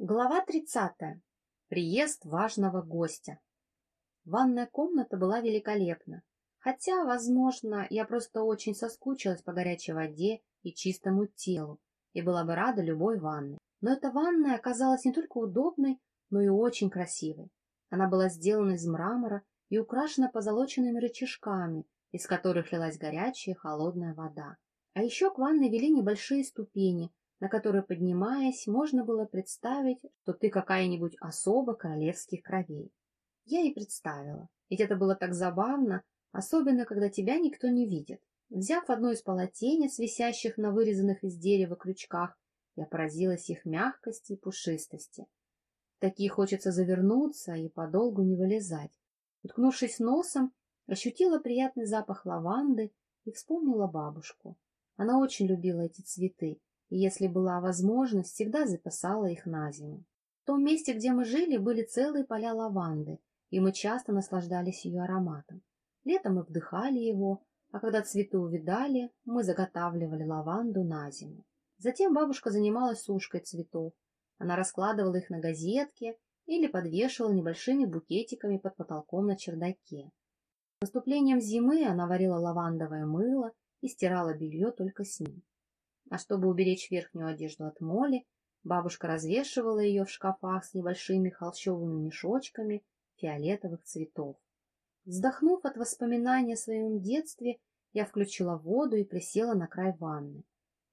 Глава 30. Приезд важного гостя. Ванная комната была великолепна. Хотя, возможно, я просто очень соскучилась по горячей воде и чистому телу и была бы рада любой ванной. Но эта ванная оказалась не только удобной, но и очень красивой. Она была сделана из мрамора и украшена позолоченными рычажками, из которых лилась горячая и холодная вода. А еще к ванной вели небольшие ступени, на которой, поднимаясь, можно было представить, что ты какая-нибудь особа королевских кровей. Я и представила, ведь это было так забавно, особенно когда тебя никто не видит. Взяв одно из полотенец, висящих на вырезанных из дерева крючках, я поразилась их мягкости и пушистости. Такие хочется завернуться и подолгу не вылезать. Уткнувшись носом, ощутила приятный запах лаванды и вспомнила бабушку. Она очень любила эти цветы, если была возможность, всегда запасала их на зиму. В том месте, где мы жили, были целые поля лаванды, и мы часто наслаждались ее ароматом. Летом мы вдыхали его, а когда цветы увидали, мы заготавливали лаванду на зиму. Затем бабушка занималась сушкой цветов. Она раскладывала их на газетке или подвешивала небольшими букетиками под потолком на чердаке. С наступлением зимы она варила лавандовое мыло и стирала белье только с ним. А чтобы уберечь верхнюю одежду от моли, бабушка развешивала ее в шкафах с небольшими холщовыми мешочками фиолетовых цветов. Вздохнув от воспоминания о своем детстве, я включила воду и присела на край ванны.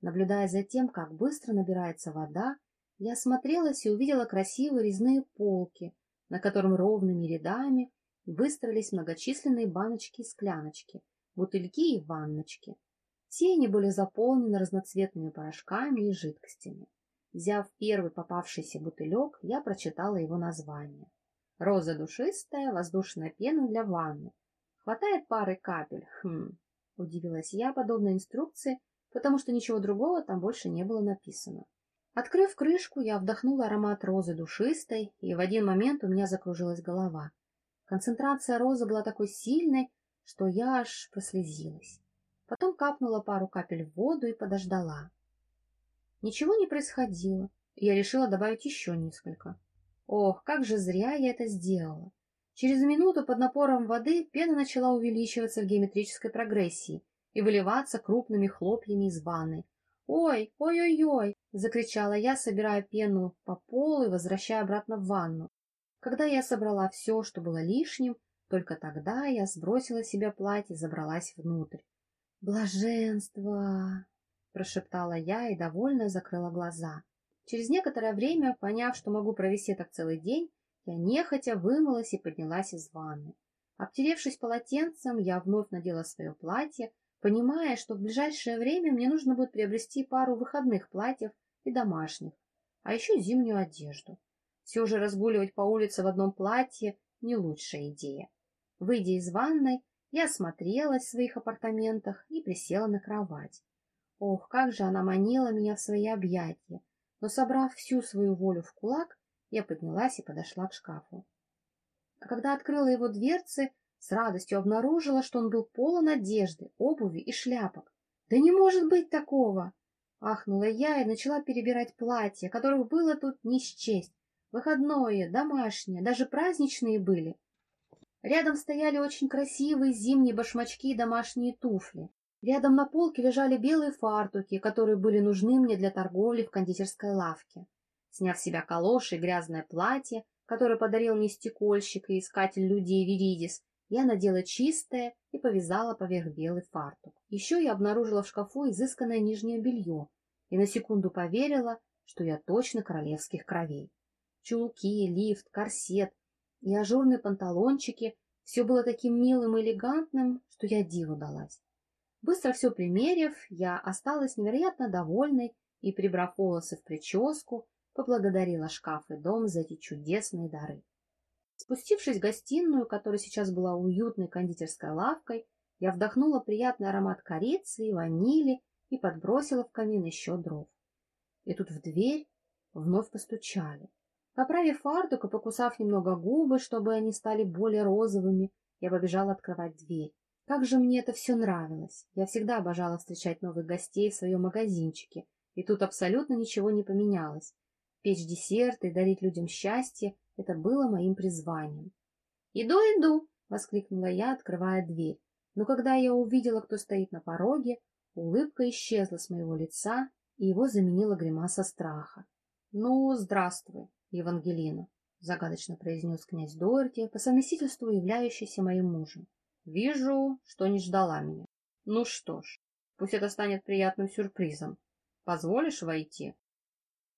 Наблюдая за тем, как быстро набирается вода, я осмотрелась и увидела красивые резные полки, на котором ровными рядами выстроились многочисленные баночки и скляночки, бутыльки и ванночки. Все они были заполнены разноцветными порошками и жидкостями. Взяв первый попавшийся бутылек, я прочитала его название. Роза душистая, воздушная пена для ванны. Хватает пары капель? Хм, удивилась я подобной инструкции, потому что ничего другого там больше не было написано. Открыв крышку, я вдохнула аромат розы душистой, и в один момент у меня закружилась голова. Концентрация розы была такой сильной, что я аж прослезилась. Потом капнула пару капель в воду и подождала. Ничего не происходило, я решила добавить еще несколько. Ох, как же зря я это сделала. Через минуту под напором воды пена начала увеличиваться в геометрической прогрессии и выливаться крупными хлопьями из ванны. «Ой, ой-ой-ой!» — закричала я, собирая пену по полу и возвращая обратно в ванну. Когда я собрала все, что было лишним, только тогда я сбросила с себя платье и забралась внутрь. «Блаженство!» — прошептала я и довольно закрыла глаза. Через некоторое время, поняв, что могу провести так целый день, я нехотя вымылась и поднялась из ванны. Обтеревшись полотенцем, я вновь надела свое платье, понимая, что в ближайшее время мне нужно будет приобрести пару выходных платьев и домашних, а еще зимнюю одежду. Все же разгуливать по улице в одном платье – не лучшая идея. Выйдя из ванной, я осмотрелась в своих апартаментах и присела на кровать. Ох, как же она манила меня в свои объятия! Но, собрав всю свою волю в кулак, я поднялась и подошла к шкафу. А когда открыла его дверцы, с радостью обнаружила, что он был полон одежды, обуви и шляпок. «Да не может быть такого!» Ахнула я и начала перебирать платья, которых было тут не счесть. Выходное, домашнее, даже праздничные были. Рядом стояли очень красивые зимние башмачки и домашние туфли. Рядом на полке лежали белые фартуки, которые были нужны мне для торговли в кондитерской лавке. Сняв с себя калоши и грязное платье, которое подарил мне стекольщик и искатель людей Виридис, я надела чистое и повязала поверх белый фартук. Еще я обнаружила в шкафу изысканное нижнее белье и на секунду поверила, что я точно королевских кровей. Чулки, лифт, корсет, и ажурные панталончики. Все было таким милым и элегантным, что я диву далась. Быстро все примерив, я осталась невероятно довольной и, прибрав волосы в прическу, поблагодарила шкаф и дом за эти чудесные дары. Спустившись в гостиную, которая сейчас была уютной кондитерской лавкой, я вдохнула приятный аромат корицы и ванили и подбросила в камин еще дров. И тут в дверь вновь постучали. Поправив фартук и покусав немного губы, чтобы они стали более розовыми, я побежала открывать дверь. Как же мне это все нравилось. Я всегда обожала встречать новых гостей в своем магазинчике, и тут абсолютно ничего не поменялось. Печь десерты и дарить людям счастье – это было моим призванием. «Иду, иду!» – воскликнула я, открывая дверь. Но когда я увидела, кто стоит на пороге, улыбка исчезла с моего лица, и его заменила гримаса страха. «Ну, здравствуй, Евангелина!» — загадочно произнес князь Дуэрти, по совместительству являющийся моим мужем. «Вижу, что не ждала меня. Ну что ж, пусть это станет приятным сюрпризом. Позволишь войти?»